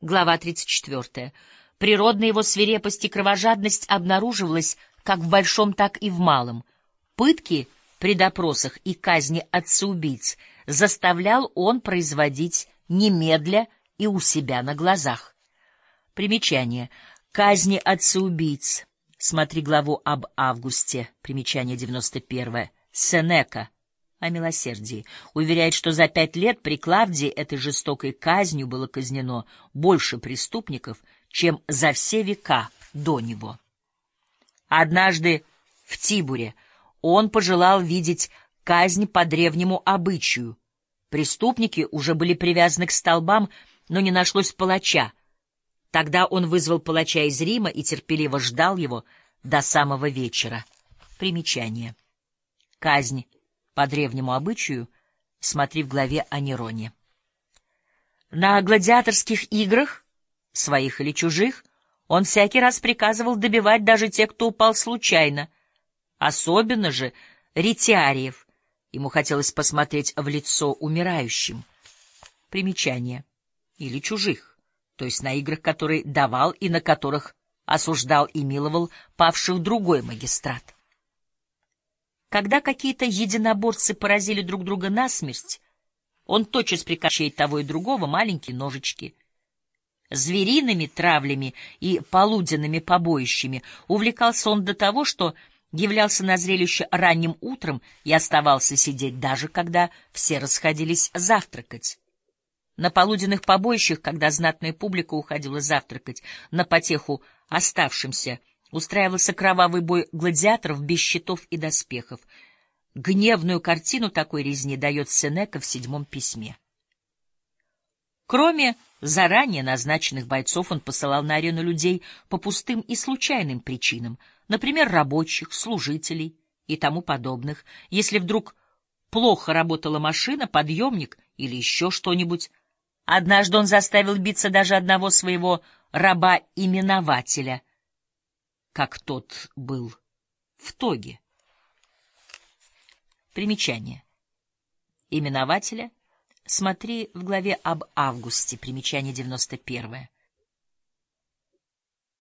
Глава 34. Природная его свирепость и кровожадность обнаруживалась как в большом, так и в малом. Пытки при допросах и казни отца-убийц заставлял он производить немедля и у себя на глазах. Примечание. Казни отца-убийц. Смотри главу об Августе. Примечание 91. Сенека о милосердии. Уверяет, что за пять лет при Клавдии этой жестокой казнью было казнено больше преступников, чем за все века до него. Однажды в Тибуре он пожелал видеть казнь по древнему обычаю. Преступники уже были привязаны к столбам, но не нашлось палача. Тогда он вызвал палача из Рима и терпеливо ждал его до самого вечера. Примечание. Казнь по древнему обычаю, смотри в главе о Нероне. На гладиаторских играх, своих или чужих, он всякий раз приказывал добивать даже тех, кто упал случайно, особенно же ретиариев. Ему хотелось посмотреть в лицо умирающим. Примечание. Или чужих, то есть на играх, которые давал и на которых осуждал и миловал павших другой магистрат. Когда какие-то единоборцы поразили друг друга насмерть, он тотчас прикачает того и другого маленькие ножички. Звериными травлями и полуденными побоищами увлекался он до того, что являлся на зрелище ранним утром и оставался сидеть даже когда все расходились завтракать. На полуденных побоищах, когда знатная публика уходила завтракать, на потеху оставшимся устраивался кровавый бой гладиаторов без щитов и доспехов. Гневную картину такой резни дает Сенека в седьмом письме. Кроме заранее назначенных бойцов, он посылал на арену людей по пустым и случайным причинам, например, рабочих, служителей и тому подобных. Если вдруг плохо работала машина, подъемник или еще что-нибудь, однажды он заставил биться даже одного своего раба-именователя — как тот был в тоге. Примечание. Именователя смотри в главе об августе, примечание 91.